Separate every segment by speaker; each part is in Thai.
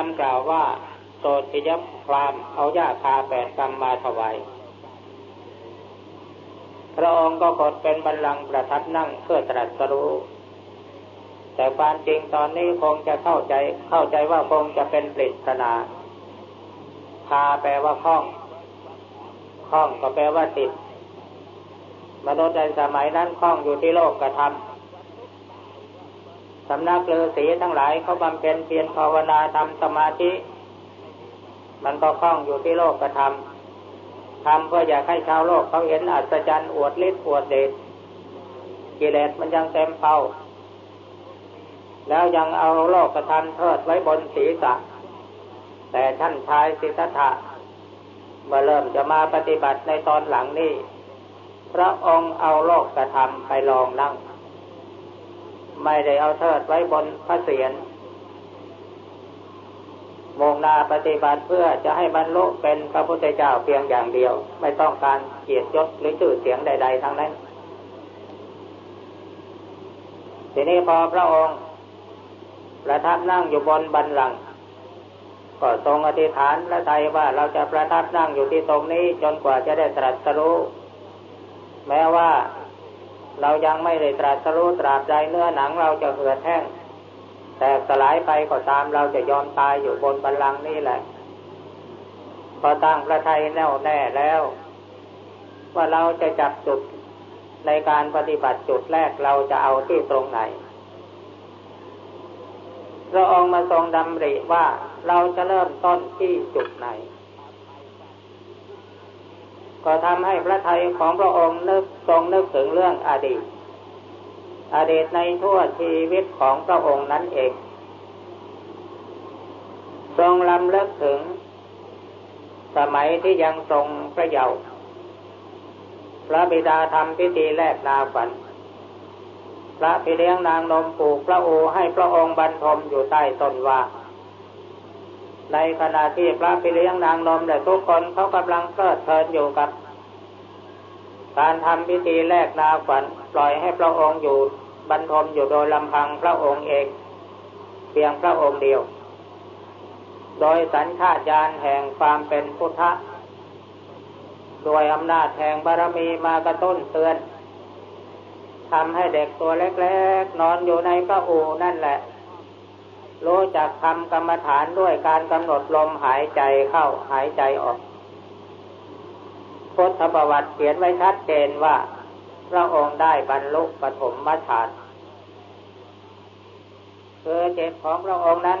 Speaker 1: มีคำกล่าวว่าโสดิยพรามเอายาคาแปดกรรมมาถวายพระองค์ก็กดเป็นบัลลังก์ประทับนั่งเพื่อตรัสรู้ แต่ความจริงตอนนี้คงจะเข้าใจเข้าใจว่าคงจะเป็นปริศนาพาแปลว่าคล้องคล้องก็แปลว่าติดมนุษย์ในสมัยนั้นคล้องอยู่ที่โลกกระทำ สำนักฤาษีทั้งหลายเขาบำเพ็ญเพียรภาวนาทำสมาธิ มันก็คล้องอยู่ที่โลกกระทำทำเพื่ออยากให้ชาวโลกเขาเห็นอัศจรรย์อวดฤทธิ์อวดเดชกิเลสมันยังเต็มเป้า แล้วยังเอาโลกกระทำเทิดไว้บนศีรษะ แต่ท่านชายสิทธัตถะเมื่อเริ่มจะมาปฏิบัติในตอนหลังนี้ พระองค์เอาโลกกระทำไปลองนั่ง ไม่ได้เอาเทิดไว้บนพระเศียรมงนาปฏิบัติเพื่อจะให้บรรลุเป็นพระพุทธเจ้าเพียงอย่างเดียว ไม่ต้องการเกียรติยศหรือชื่อเสียงใด ๆ ทั้งนั้น ทีนี้พอพระองค์ประทับนั่งอยู่บนบันลังก็ทรงอธิษฐานและใจว่าเราจะประทับนั่งอยู่ที่ตรงนี้จนกว่าจะได้ตรัสรู้แม้ว่า เรายังไม่ได้ตรัสรู้ตราบใดเนื้อหนังเราจะเหือดแห้งแต่สลายไปก็ตามเราจะยอมตายอยู่บนบัลลังก์นี่แหละ พอตั้งพระทัยแน่วแน่แล้ว ว่าเราจะจับจุดในการปฏิบัติจุดแรกเราจะเอาที่ตรงไหนพระองค์มาทรงดำริว่าเราจะเริ่มต้นที่จุดไหน ก็ทำให้พระไทยของพระองค์นึกทรงนึกถึงเรื่องอดีต อดีตในทั่วชีวิตของพระองค์นั้นเอง ทรงลำเลิกถึง สมัยที่ยังทรงพระเยาว์พระบิดาทำพิธีแลกนาฝัน พระพี่เลี้ยงนางนมปลูกพระโอให้พระองค์บรรทมอยู่ใต้ต้นว่า ในขณะที่พระพี่เลี้ยงนางนมและทุกคนเขากำลังเพลิดเพลินอยู่กับ การทำพิธีแลกนาฝันปล่อยให้พระองค์อยู่บรรทมอยู่โดยลำพังพระองค์เอง เพียงพระองค์เดียว โดยสัญชาตญาณแห่งความเป็นพุทธะโดยอำนาจแห่งบารมีมากระตุ้นเตือนทำให้เด็กตัวเล็กๆ นอนอยู่ในพระอูนั่นแหละ รู้จักทำกรรมฐานด้วยการกำหนดลมหายใจเข้าหายใจออกพุทธประวัติเขียนไว้ชัดเจนว่า พระองค์ได้บรรลุปฐมฌานคือเจตของพระองค์นั้น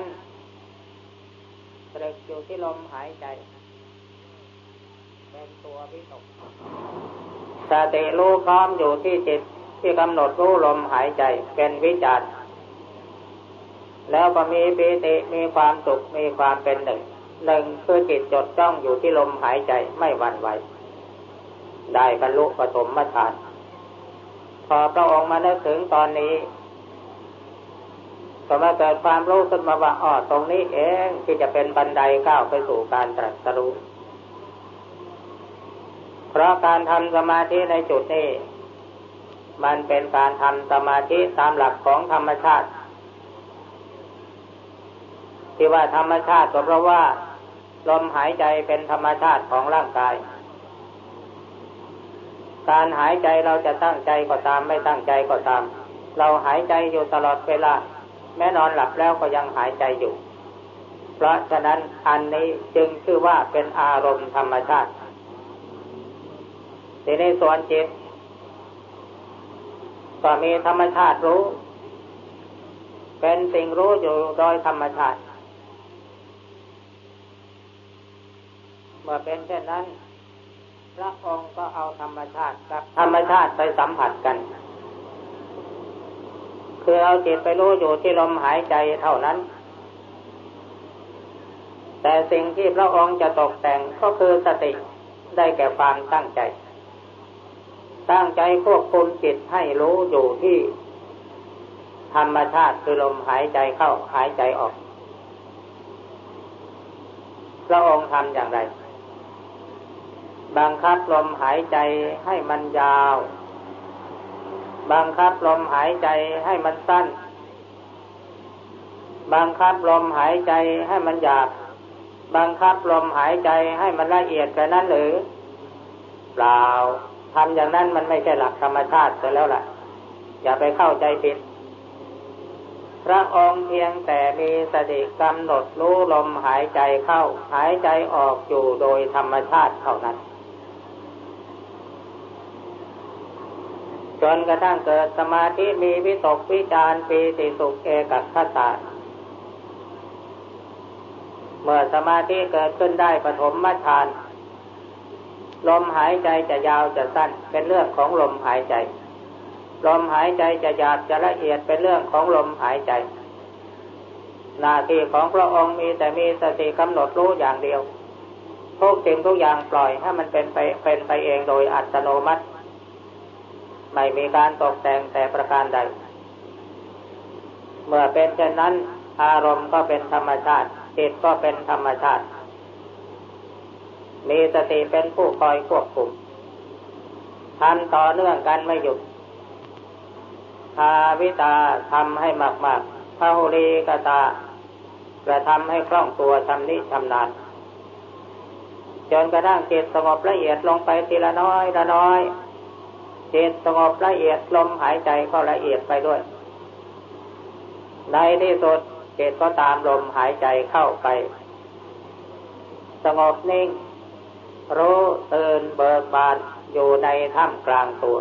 Speaker 1: ตรึกอยู่ที่ลมหายใจ เป็นตัววิตกสติรู้พร้อมอยู่ที่จิตที่กำหนดรู้ลมหายใจเป็นวิจาร แล้วก็มีปีติมีความสุขมีความเป็นหนึ่งหนึ่งคือจิตจดจ้องอยู่ที่ลมหายใจไม่หวั่นไหว ได้บรรลุปฐมฌานพอพระองค์มานึกถึงตอนนี้ก็มาเกิดความรู้ขึ้นมาว่าอ๋อตรงนี้เองที่จะเป็นบันไดก้าวไปสู่การตรัสรู้เพราะการทำสมาธิในจุดนี้ มันเป็นการทำสมาธิตามหลักของธรรมชาติ ที่ว่าธรรมชาติก็เพราะว่า ลมหายใจเป็นธรรมชาติของร่างกาย การหายใจเราจะตั้งใจก็ตามไม่ตั้งใจก็ตาม เราหายใจอยู่ตลอดเวลา แม้นอนหลับแล้วก็ยังหายใจอยู่ เพราะฉะนั้นอันนี้จึงชื่อว่าเป็นอารมณ์ธรรมชาติทีนี้ส่วนจิตก็มีธรรมชาติรู้ เป็นสิ่งรู้อยู่โดยธรรมชาติ มื่อเป็นเช่นนั้น พระองค์ก็เอาธรรมชาติกับธรรมชาติไปสัมผัสกัน คือเอาจิตไปรู้อยู่ที่ลมหายใจเท่านั้น แต่สิ่งที่พระองค์จะตกแต่งก็คือสติได้แก่ความตั้งใจ ตั้งใจควบคุมจิตให้รู้อยู่ที่ธรรมชาติคือลมหายใจเข้าหายใจออก พระองค์ทำอย่างไร บังคับลมหายใจให้มันยาว บังคับลมหายใจให้มันสั้น บังคับลมหายใจให้มันหยาบ บังคับลมหายใจให้มันละเอียดแค่นั้นหรือ เปล่าทำอย่างนั้นมันไม่ใช่หลักธรรมชาติเสียแล้วล่ะ อย่าไปเข้าใจผิด พระองค์เพียงแต่มีสติกำหนดรู้ลมหายใจเข้า หายใจออกอยู่โดยธรรมชาติเท่านั้น จนกระทั่งเกิดสมาธิมีวิตกวิจารปีติสุขเอกัคตาเมื่อสมาธิเกิดขึ้นได้ปฐมฌานลมหายใจจะยาวจะสั้น เป็นเรื่องของลมหายใจ ลมหายใจจะหยาบจะละเอียดเป็นเรื่องของลมหายใจ หน้าที่ของพระองค์มีแต่มีสติกำหนดรู้อย่างเดียวทุกสิ่งทุกอย่างปล่อยให้มันเป็นไปเป็นไปเองโดยอัตโนมัติ ไม่มีการตกแต่งแต่ประการใด เมื่อเป็นเช่นนั้น อารมณ์ก็เป็นธรรมชาติจิตก็เป็นธรรมชาติ มีสติเป็นผู้คอยควบคุมทำต่อเนื่องกันไม่หยุดภาวิตาทำให้มากๆพาหุลีกตากระทำให้คล่องตัวทำนิชำนาญจนกระทั่งจิตสงบละเอียดลงไปทีละน้อยละน้อย จิตสงบละเอียดลมหายใจก็ละเอียดไปด้วย ในที่สุดจิตก็ตามลมหายใจเข้าไป สงบนิ่ง รู้ตื่นเบิกบานอยู่ในถ้ำกลางตัว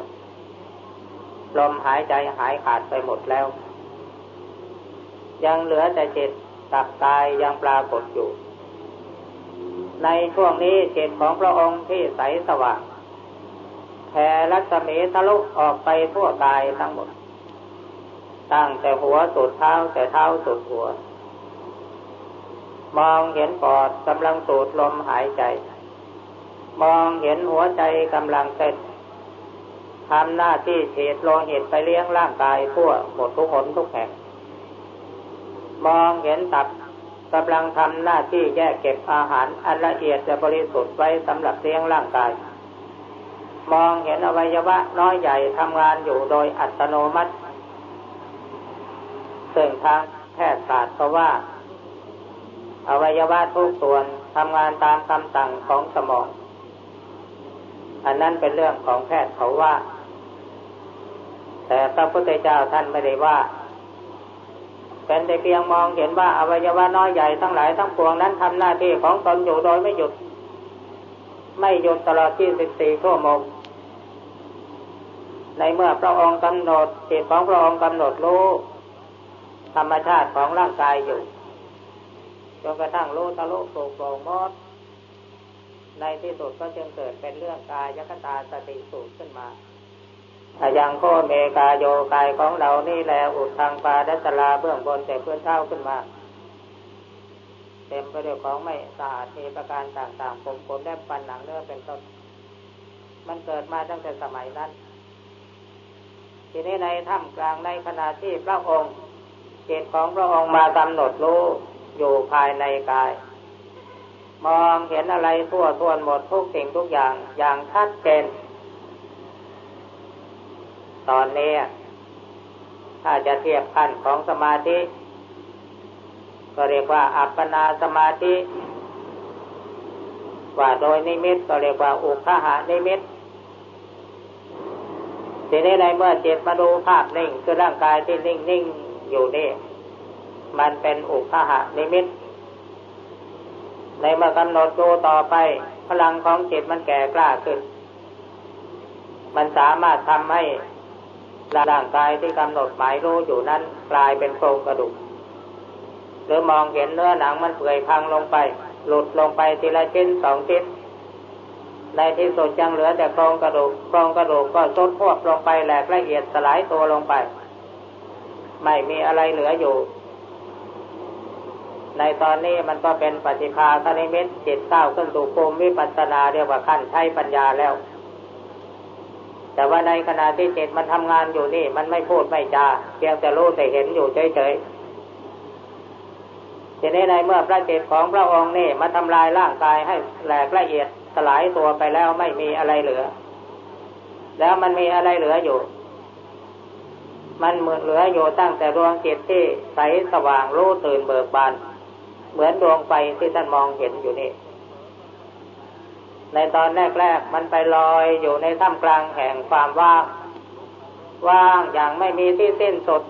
Speaker 1: ลมหายใจหายขาดไปหมดแล้ว ยังเหลือแต่จิตกับกายยังปรากฏอยู่ ในช่วงนี้จิตของพระองค์ที่ใสสว่าง แผ่รัศมีทะลุออกไปทั่วกายทั้งหมด ตั้งแต่หัวสุดเท้าแต่เท้าสุดหัว มองเห็นปอดกำลังสูดลมหายใจ มองเห็นหัวใจกำลังเต้นทำหน้าที่เฉดโลหิตไปเลี้ยงร่างกายทั่วหมดทุกหนทุกแห่ง มองเห็นตับกำลังทำหน้าที่แยกเก็บอาหารอันละเอียดจะบริสุทธิ์ไว้สำหรับเลี้ยงร่างกาย มองเห็นอวัยวะน้อยใหญ่ทำงานอยู่โดยอัตโนมัติซึ่งทางแพทยศาสตร์ก็ว่า อวัยวะทุกส่วนทำงานตามคำสั่งของสมอง อันนั้นเป็นเรื่องของแพทย์เขาว่า แต่พระพุทธเจ้าท่านไม่ได้ว่า เป็นแต่เพียงมองเห็นว่าอวัยวะน้อยใหญ่ทั้งหลายทั้งปวงนั้นทำหน้าที่ของตนอยู่โดยไม่หยุด ไม่หยุดตลอดที่สิบสี่ชั่วโมง ในเมื่อพระองค์กำหนดจิตของพระองค์กำหนดรู้ธรรมชาติของร่างกายอยู่จนกระทั่งรู้ทะลุโปร่งโปร่งมดในที่สุดก็จึงเกิดเป็นเรื่องกายยคตาสติสูตรขึ้นมาอย่างโคเมกาโยกายของเรานี่แหละอุดทางปาดัสลาเบื้องบนแต่เพื่อนเท้าขึ้นมา เต็มไปด้วยของไม่สะอาดมีประการต่างๆผมขนแลบฟันหนังเนื้อเป็นต้น มันเกิดมาตั้งแต่สมัยนั้น ทีนี้ในถ้ำกลางในขณะที่พระองค์เจตของพระองค์มากำหนดรู้อยู่ภายในกาย มองเห็นอะไรทั่วทวนหมดทุกสิ่งทุกอย่างอย่างชัดเจน ตอนนี้ถ้าจะเทียบขั้นของสมาธิ ก็เรียกว่าอัปปนาสมาธิ ว่าโดยนิมิตก็เรียกว่าอุคหานิมิต ทีนี้ในเมื่อจิตมาดูภาพนิ่งคือร่างกายที่นิ่งนิ่งอยู่นี่ มันเป็นอุคหานิมิต ในเมื่อกำหนดดูต่อไป พลังของจิตมันแก่กล้าขึ้น มันสามารถทำให้ร่างกายที่กำหนดหมายรู้อยู่นั้นกลายเป็นโครงกระดูก หรือมองเห็นเนื้อหนังมันเปื่อยพังลงไป หลุดลงไปทีละชิ้นสองชิ้น ในที่สุดยังเหลือแต่โครงกระดูกโครงกระดูกก็ทดพวกลงไปแหลกละเอียดสลายตัวลงไป ไม่มีอะไรเหลืออยู่ ในตอนนี้มันก็เป็นปฏิภาคณิมิตจิตก้าขึ้นสู่ภูมิวิปัสสนาเรียกว่าขั้นใช้ปัญญาแล้ว แต่ว่าในขณะที่จิตมันทำงานอยู่นี่ มันไม่พูดไม่จาเพียงแต่รู้แต่เห็นอยู่เฉยๆทีนี้ในเมื่อพระจิตของพระองค์นี่มาทำลายร่างกายให้แหลกละเอียด สลายตัวไปแล้วไม่มีอะไรเหลือ แล้วมันมีอะไรเหลืออยู่ มันเหมือนเหลืออยู่ตั้งแต่ดวงจิตที่ใสสว่างรู้ตื่นเบิกบาน เหมือนดวงไฟที่ท่านมองเห็นอยู่นี่ ในตอนแรกๆมันไปลอยอยู่ในท่ามกลางแห่งความว่าง ว่างอย่างไม่มีที่สิ้นสุด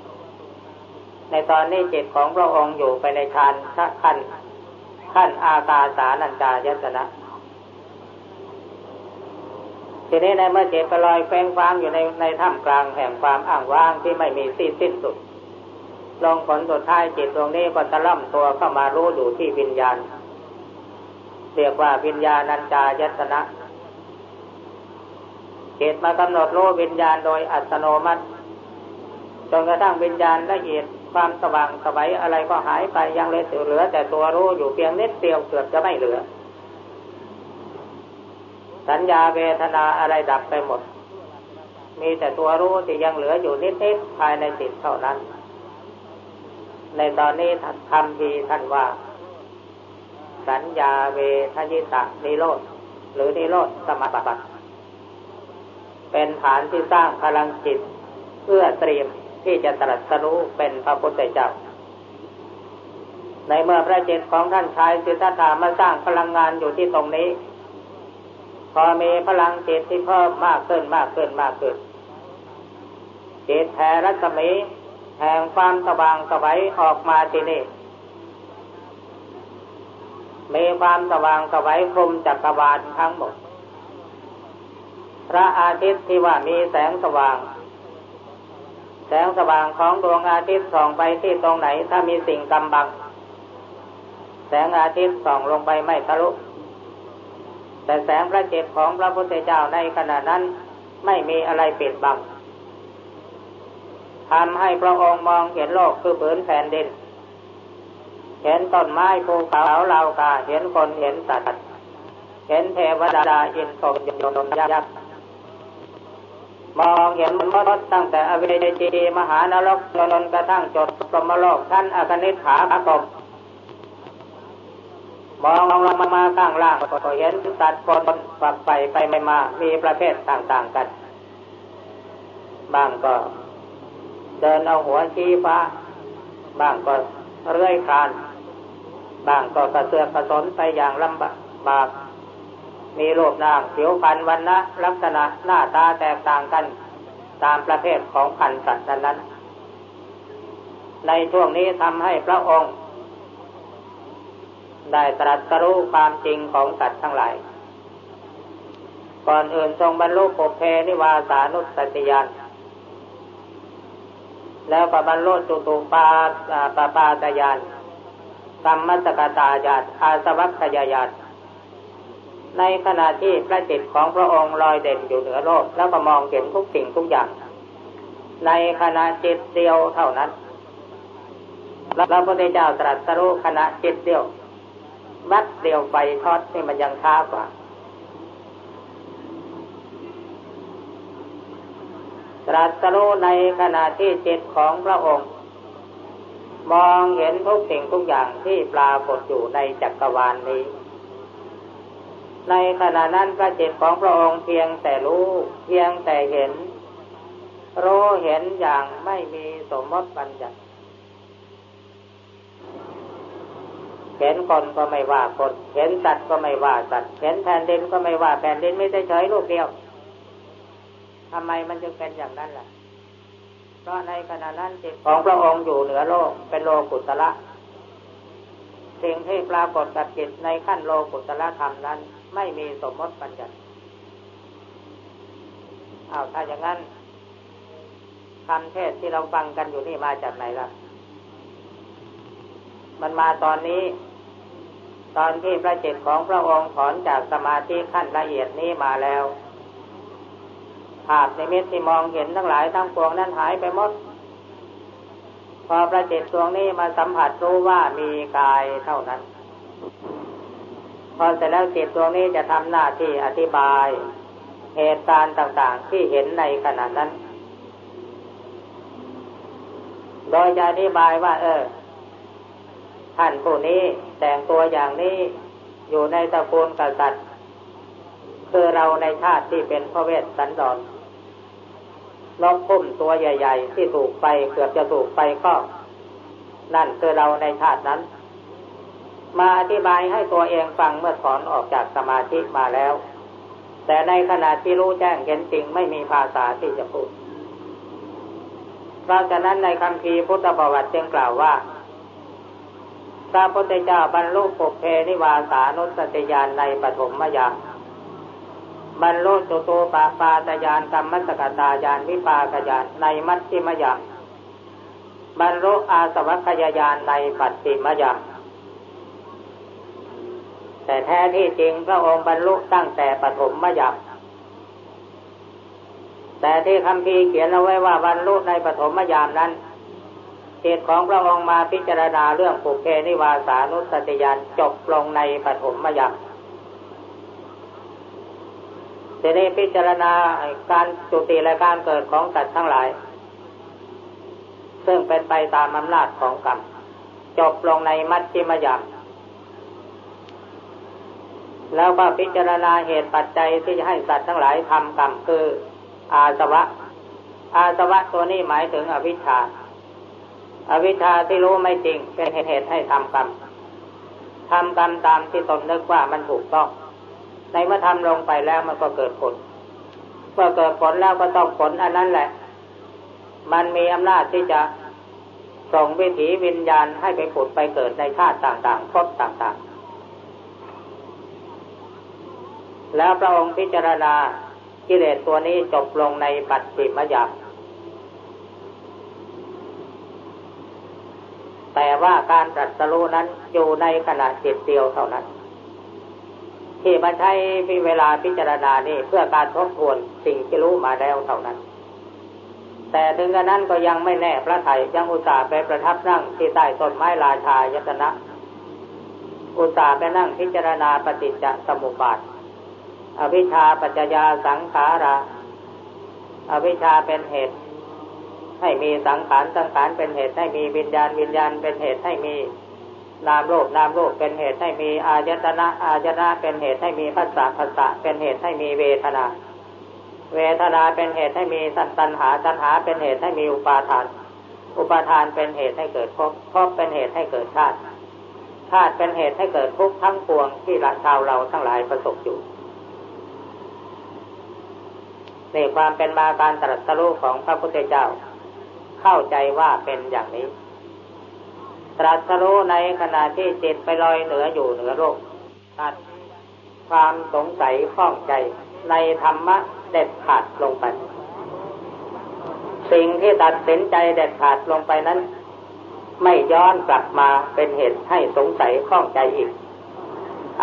Speaker 1: ในตอนนี้จิตของพระองค์อยู่ไปในฌานขั้นขั้นอากาสานัญจายตนะ ทีนี้ในเมื่อจิตไปลอยแฝงฟ้างอยู่ในในถ้ำกลางแห่งความอ่างว่างที่ไม่มีสิ้นสิ้นสุด ลงผลสุดท้ายจิตตรงนี้ก็ตะล่ำตัวเข้ามารู้อยู่ที่วิญญาณ เรียกว่าวิญญาณัญจายตนะจิตมากำหนดรู้วิญญาณโดยอัตโนมัติจนกระทั่งวิญญาณละเอียดความสว่างสวัยอะไรก็หายไปยังเหลือ แต่ตัวรู้อยู่เพียงนิดเดียวเกือบจะไม่เหลือ สัญญาเวทนาอะไรดับไปหมด มีแต่ตัวรู้ที่ยังเหลืออยู่นิดๆภายในจิตเท่านั้น ในตอนนี้ทำทีท่านว่า สัญญาเวทยิตะนิโรธหรือนิโรธสมบัติเป็นฐานที่สร้างพลังจิต เพื่อเตรียมที่จะตรัสรู้เป็นพระพุทธเจ้า ในเมื่อพระเจตของท่านชายสิทธัตถามาสร้างพลังงานอยู่ที่ตรงนี้ พอมีพลังจิตที่เพิ่มมากขึ้นมากขึ้นมากขึ้นจิตแผ่รัศมีแห่งความสว่างสวัยออกมาที่นี่ มีความสว่างสวัยคลุมจักรวาลทั้งหมด พระอาทิตย์ที่ว่ามีแสงสว่าง แสงสว่างของดวงอาทิตย์ส่องไปที่ตรงไหนถ้ามีสิ่งกำบัง แสงอาทิตย์ส่องลงไปไม่ทะลุ แต่แสงพระเจิตของพระพุทธเจ้าในขณะนั้นไม่มีอะไรปิดบังทำให้พระองค์มองเห็นโลกคือผืนแผ่นดิน เห็นต้นไม้ภูเขาเหล่ากาเห็นคนเห็นสัตว์เห็นเทวดาอินทร์ยนต์ยักษ์มองเห็นมนุษย์ตั้งแต่อเวจีมหานรกจนกระทั่งจดสมโลกท่านอคนิขาอากบ มองลงมามาข้างล่างก็เห็นสัตว์คนฝักไปไปไม่มา มีประเภทต่างๆกัน บางก็ เดินเอาหัวชี้ฟ้า บางก็เรื่อยคาน บางก็กระเสือกกระสนไปอย่างลำบาก มีรูปร่างผิวพรรณวันนะลักษณะหน้าตาแตกต่างกัน ตามประเภทของพันสัตว์นั้น ในช่วงนี้ทำให้พระองค์ ได้ตรัสรู้ความจริงของสัตว์ทั้งหลาย ก่อนอื่นทรงบรรลุปุเพนิวาสานุสติยานแล้วก็บรรลุจุตุปาปาปาตยานกรรมสกตาญาตอาสวัคยายานในขณะที่พระจิตของพระองค์ลอยเด่นอยู่เหนือโลก แล้วก็มองเห็นทุกสิ่งทุกอย่าง ในขณะจิตเดียวเท่านั้นพระพุทธเจ้าตรัสรู้ขณะจิตเดียว วัดเดียวไฟทอดนี่มันยังช้ากว่า ตรัสรู้ในขณะที่จิตของพระองค์ มองเห็นทุกสิ่งทุกอย่างที่ปรากฏอยู่ในจักรวาลนนี้ ในขณะนั้นพระจิตของพระองค์เพียงแต่รู้เพียงแต่เห็น รู้เห็นอย่างไม่มีสมมติปัญญา เห็นคนก็ไม่ว่าคน เห็นสัตว์ก็ไม่ว่าสัตว์ เห็นแผ่นดินก็ไม่ว่าแผ่นดินไม่ได้เฉยลูกเดียวทำไมมันจึงเป็นอย่างนั้นล่ะ เพราะในขณะนั้นจิตของพระองค์อยู่เหนือโลก เป็นโลกุตละสิ่งที่ปรากฏกับจิตในขั้นโลกุตละธรรมนั้น ไม่มีสมมติปัญญาเอาถ้าอย่างนั้นคำเทศที่เราฟังกันอยู่นี่มาจากไหนล่ะ มันมาตอนนี้ ตอนที่พระจิตของพระองค์ถอนจากสมาธิขั้นละเอียดนี้มาแล้วภาพในเม็ดที่มองเห็นทั้งหลายทั้งปวงนั้นหายไปหมด พอพระจิตดวงนี้มาสัมผัสรู้ว่ามีกายเท่านั้น พอเสร็จแล้วจิตดวงนี้จะทำหน้าที่อธิบาย เหตุการณ์ต่างๆที่เห็นในขณะนั้น โดยจะอธิบายว่า เออท่านผู้นี้ แต่งตัวอย่างนี้อยู่ในตระกูลกษัตริย์ คือเราในชาติที่เป็นพระเวสสันดรนกพุ่มตัวใหญ่ ๆ ที่ถูกไฟเกือบจะถูกไฟก็ นั่นคือเราในชาตินั้น มาอธิบายให้ตัวเองฟังเมื่อถอนออกจากสมาธิมาแล้ว แต่ในขณะที่รู้แจ้งเห็นจริงไม่มีภาษาที่จะพูดเพราะฉะนั้นในคำพีพุทธประวัติจึงกล่าวว่า พระพุทธเจ้าบรรลุปุเพนิวาสานุสติญาณในปฐมมยามบรรลุจุตูปปาตยานกรรมสกตายานวิปากยานในมัชฌิมยามบรรลุอาสวัคยายานในปัจจิมยามแต่แท้ที่จริงพระองค์บรรลุตั้งแต่ปฐมมยามแต่ที่คำพีเขียนเอาไว้ว่าบรรลุในปฐมยามนั้น จิตของพระองค์มาพิจารณาเรื่องปุเพนิวาสานุสติยานจบลงในปฐมมยามทีนี้พิจารณาการจุติและการเกิดของสัตว์ทั้งหลาย ซึ่งเป็นไปตามอำนาจของกรรมจบลงในมัชฌิมยามแล้วก็พิจารณาเหตุปัจจัยที่จะให้สัตว์ทั้งหลายทำกรรมคืออาสวะ อาสวะตัวนี้หมายถึงอวิชชา อวิชชาที่รู้ไม่จริงเป็นเหตุให้ทำกรรมทำกรรมตามที่ตนนึกว่ามันถูกต้อง ในเมื่อทำลงไปแล้วมันก็เกิดผลเมื่อเกิดผลแล้วก็ต้องผลอันนั้นแหละ มันมีอำนาจที่จะส่งวิถีวิญญาณให้ไปผุดไปเกิดในชาติต่างๆพบต่างๆ แล้วพระองค์พิจารณากิเลสตัวนี้จบลงในปัจจิมยาม แต่ว่าการตรัสรู้นั้นอยู่ในขณะจิตเดียวเท่านั้น ที่มาใช้พิเวลาพิจารณานี่เพื่อการทบทวนสิ่งที่รู้มาแล้วเท่านั้น แต่ถึงกระนั้นก็ยังไม่แน่พระไถ่ยังอุตส่าห์ไปประทับนั่งที่ใต้ต้นไม้ราชายตนะ อุตส่าห์ไปนั่งพิจารณาปฏิจจสมุปบาท อวิชชาปัจจยาสังขาราอวิชชาเป็นเหตุ ให้มีสังขารสังขารเป็นเหตุให้มีวิญญาณวิญญาณเป็นเหตุให้มีนามโลกนามโลกเป็นเหตุให้มีอายตนะอายตนะเป็นเหตุให้มีภาษาภาษาเป็นเหตุให้มีเวทนา เวทนาเป็นเหตุให้มีสันตันหาตันหาเป็นเหตุให้มีอุปาทาน อุปาทานเป็นเหตุให้เกิดภพภพเป็นเหตุให้เกิดชาติชาติเป็นเหตุให้เกิดทุกข์ทั้งปวงที่ละชาวเราทั้งหลายประสบอยู่ในความเป็นมาการตรัสรู้ของพระพุทธเจ้า เข้าใจว่าเป็นอย่างนี้ ตรัสรู้ในขณะที่จิตไปลอยเหนืออยู่เหนือโลกตัดความสงสัยข้องใจในธรรมะเด็ดขาดลงไป สิ่งที่ตัดสินใจเด็ดขาดลงไปนั้น ไม่ย้อนกลับมาเป็นเหตุให้สงสัยข้องใจอีก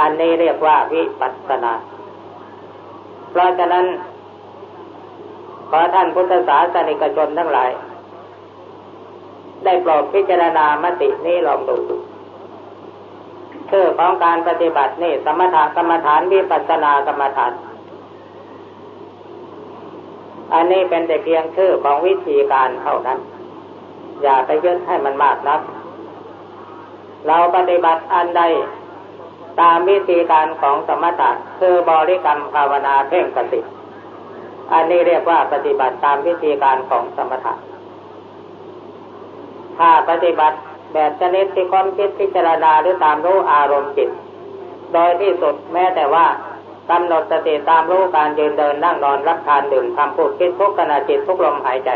Speaker 1: อันนี้เรียกว่าวิปัสสนา เพราะฉะนั้นขอท่านพุทธศาสนิกชนทั้งหลาย ได้โปรดพิจารณามตินี้ลองดูชื่อของการปฏิบัตินี่สมถะกรรมฐานวิปัสสนากรรมฐาน อันนี้เป็นแต่เพียงชื่อของวิธีการเท่านั้น อย่าไปยึดให้มันมากนัก เราปฏิบัติอันใดตามวิธีการของสมถะคือบริกรรมภาวนาเพ่งกสิอันนี้เรียกว่าปฏิบัติตามวิธีการของสมถะ ถ้าปฏิบัติแบบชนิดที่ความคิดพิจารณาหรือตามรู้อารมณ์จิต โดยที่สุดแม้แต่ว่ากำหนดสติตามรู้การยืนเดินนั่งนอนรับทานดื่มทำพูดคิดทุกขณะจิตทุกลมหายใจ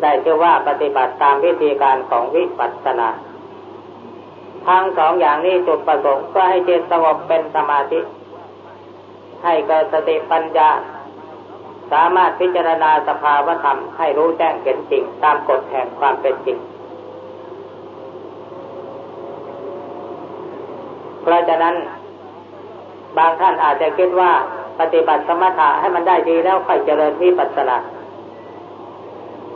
Speaker 1: ได้ชื่อว่าปฏิบัติตามวิธีการของวิปัสสนาทั้งสองอย่างนี้จุดประสงค์ก็ให้จิตสงบเป็นสมาธิ ให้เกิดสติปัญญา สามารถพิจารณาสภาวธรรมให้รู้แจ้งเห็นจริง ตามกฎแห่งความเป็นจริง เพราะฉะนั้น บางท่านอาจจะคิดว่าปฏิบัติสมถะให้มันได้ดีแล้วค่อยเจริญวิปัสสนา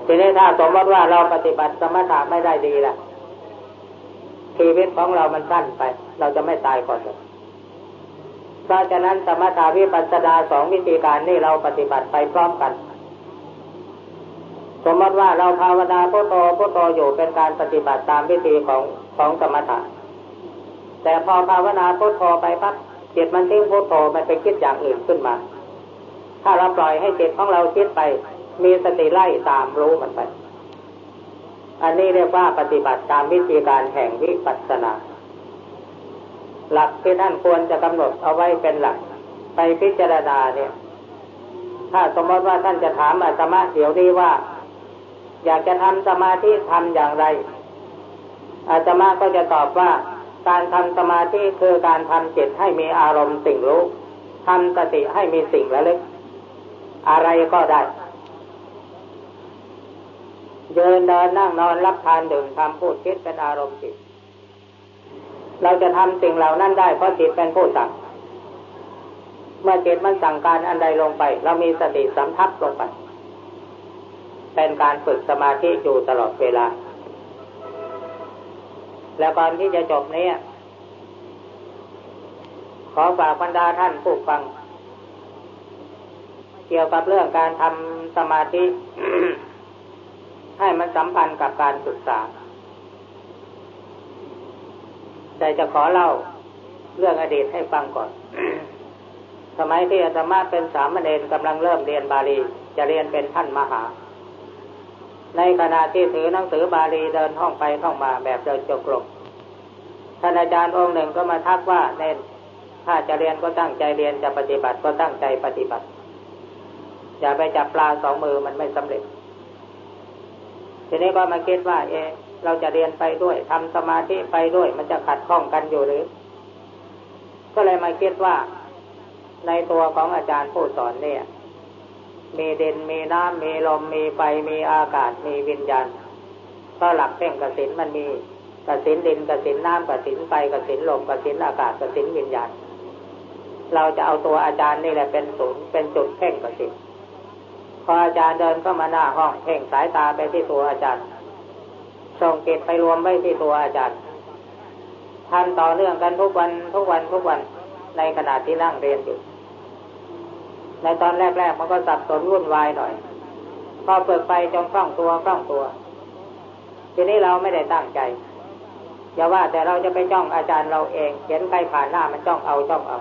Speaker 1: ทีนี้ถ้าสมมติว่าเราปฏิบัติสมถะไม่ได้ดีล่ะชีวิตของเรามันสั้นไป เราจะไม่ตายก่อนเลย เพราะฉะนั้นสมถาวิปัสสนาสองวิธีการนี่เราปฏิบัติไปพร้อมกัน สมมติว่าเราภาวนาพุทโธพุทโธอยู่เป็นการปฏิบัติตามวิธีของของสมถะ แต่พอภาวนาพุทโธไปปั๊บจิตมันทิ้งพุทโธมันไปคิดอย่างอื่นขึ้นมา ถ้าเราปล่อยให้จิตของเราคิดไป มีสติไล่ตามรู้มันไป อันนี้เรียกว่าปฏิบัติตามวิธีการแห่งวิปัสสนา หลักที่ท่านควรจะกำหนดเอาไว้เป็นหลัก ไปพิจารณาเนี่ย ถ้าสมมติว่าท่านจะถามอาตมาเดี๋ยวนี้ว่า อยากจะทำสมาธิทำอย่างไร อาตมาก็จะตอบว่า การทำสมาธิคือการทำจิตให้มีอารมณ์สิ่งรู้ทำสติให้มีสิ่งระลึก อะไรก็ได้เดินเดินนั่งนอนรับทานดื่มทำพูดคิดเป็นอารมณ์จิต เราจะทำสิ่งเหล่านั้นได้เพราะจิตเป็นผู้สั่ง เมื่อจิตมันสั่งการอันใดลงไป เรามีสติสัมทับลงไป เป็นการฝึกสมาธิอยู่ตลอดเวลา แล้วก่อนที่จะจบนี้ขอฝากบรรดาท่านผู้ฟัง เกี่ยวกับเรื่องการทำสมาธิ ให้มันสัมพันธ์กับการศึกษา แต่จะขอเล่าเรื่องอดีตให้ฟังก่อน สมัยที่อาตมาเป็นสามเณรกำลังเริ่มเรียนบาลี จะเรียนเป็นท่านมหา ในขณะที่ถือหนังสือบาลีเดินห้องไปห้องมาแบบเดินจงกรมท่านอาจารย์องค์หนึ่งก็มาทักว่าเน้นถ้าจะเรียนก็ตั้งใจเรียนจะปฏิบัติก็ตั้งใจปฏิบัติ อย่าไปจับปลาสองมือมันไม่สำเร็จ ทีนี้ก็มาคิดว่า เออ เราจะเรียนไปด้วยทำสมาธิไปด้วย มันจะขัดข้องกันอยู่หรือ ก็เลยมาคิดว่า ในตัวของอาจารย์ผู้สอนเนี่ย มีเดินมีน้ำมีลมมีไฟมีอากาศมีวิญญาณก็หลักเพ่งกสินมันมีกสินดินกสินน้ำกสินไฟกสินลมกสินอากาศกสินวิญญาณเราจะเอาตัวอาจารย์นี่แหละเป็นศูนย์เป็นจุดเพ่งกสินพออาจารย์เดินเข้ามาหน้าห้องเพ่งสายตาไปที่ตัวอาจารย์ ส่งเก็บไปรวมไว้ที่ตัวอาจารย์ทำต่อเนื่องกันทุกวันทุกวันทุกวันในขณะที่นั่งเรียนอยู่ ในตอนแรกๆมันก็สับสนวุ่นวายหน่อย พอเปิดไปจนคล่องตัวคล่องตัว ทีนี้เราไม่ได้ตั้งใจอย่าว่าแต่เราจะไปจ้องอาจารย์เราเองเห็นใครผ่านหน้ามันจ้องเอาจ้องเอา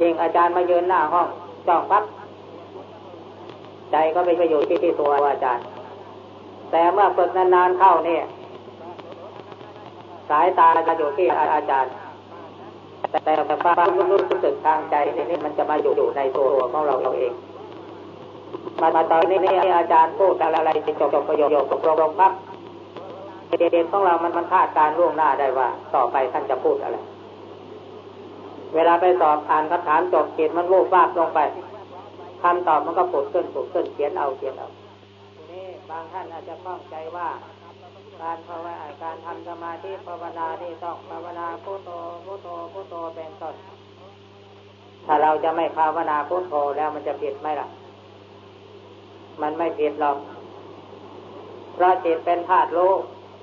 Speaker 1: จริงอาจารย์มายืนหน้าห้องจ้องปั๊บใจก็ไปไปอยู่ที่ที่ตัวอาจารย์ แต่เมื่อฝึกนานๆเข้าเนี่ย สายตาจะอยู่ที่อาจารย์ แต่แต่ความรู้สึกทางใจนี่มันจะมาอยู่ในตัวของเราเองมาตอนนี้อาจารย์พูดอะไรจะจบจบประโยคตกลงปั๊บเด็กของเรามันมันคาดการล่วงหน้าได้ว่า ต่อไปท่านจะพูดอะไร เวลาไปสอบอ่านคำถามจบจิตมันวูบวาบลงไปคำตอบมันก็ผุดขึ้นผุดขึ้นเขียนเอาเขียนเอา บางท่านอาจจะข้องใจว่า การภาวนาการทำสมาธิภาวนาที่ต้องภาวนาพุทโธพุทโธพุทโธเป็นต้น ถ้าเราจะไม่ภาวนาพุทโธแล้วมันจะผิดไหมล่ะ มันไม่ผิดหรอกเพราะจิตเป็นธาตุรู้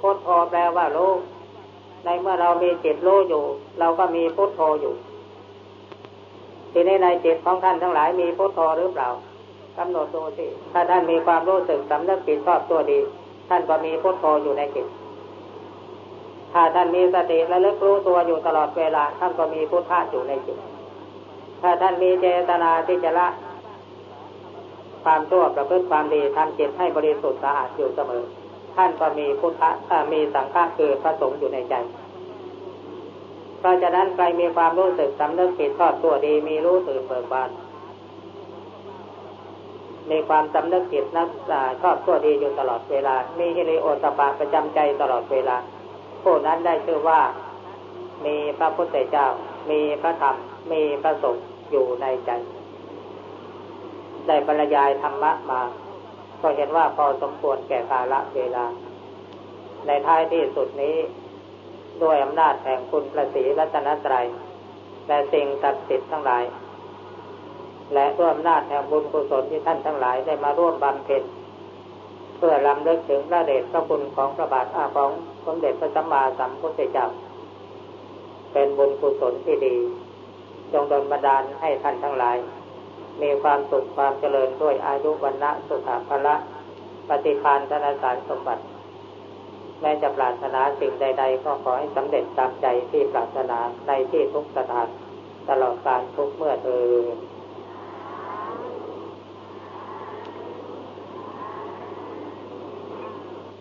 Speaker 1: พุทโธแปลว่ารู้ในเมื่อเรามีจิตรู้อยู่ เราก็มีพุทโธอยู่ ทีนี้ในจิตของท่านทั้งหลายมีพุทโธหรือเปล่า กำหนดดูสิถ้าท่านมีความรู้สึกสำนึกผิดชอบตัวดี ท่านก็มีพุทโธอยู่ในจิต ถ้าท่านมีสติและเลึกรู้ตัวอยู่ตลอดเวลา ท่านก็มีพุทธะอยู่ในจิต ถ้าท่านมีเจตนาที่จะละ ความชั่วประพฤติความดีทำจิตให้บริสุทธิ์สะอาดอยู่เสมอ ท่านก็มีพุทธะมีสังฆะคือพระสงฆ์อยู่ในใจเพราะฉะนั้นใครมีความรู้สึกสำนึกผิดชอบตัวดีมีรู้ตื่นเบิกบาน มีความสำนึกผิดนักชอบตัวดีอยู่ตลอดเวลา มีฮิริโอตปาประจำใจตลอดเวลา ผู้นั้นได้ชื่อว่า มีพระพุทธเจ้า มีพระธรรม มีพระสงฆ์อยู่ในใจ ได้บรรยายธรรมะมา ก็เห็นว่าพอสมควรแก่กาละเวลา ในท้ายที่สุดนี้ ด้วยอำนาจแห่งคุณพระศรีรัตนตรัยและสิ่งศักดิ์สิทธิ์ทั้งหลาย และด้วยอำนาจแห่งบุญกุศลที่ท่านทั้งหลายได้มาร่วมบำเพ็ญเพื่อลำลึกถึงพระเดชพระคุณของพระบาทอาของสมเด็จพระสัมมาสัมพุทธเจ้าเป็นบุญกุศลที่ดี จงดลบันดาลให้ท่านทั้งหลาย มีความสุขความเจริญด้วยอายุวันนะสุขภละปฏิคานธนสารสมบัติ แม้จะปรารถนาสิ่งใด ๆ ก็ขอให้สำเร็จตามใจที่ปรารถนาในที่ทุกสถานตลอดการทุกเมื่อเธอ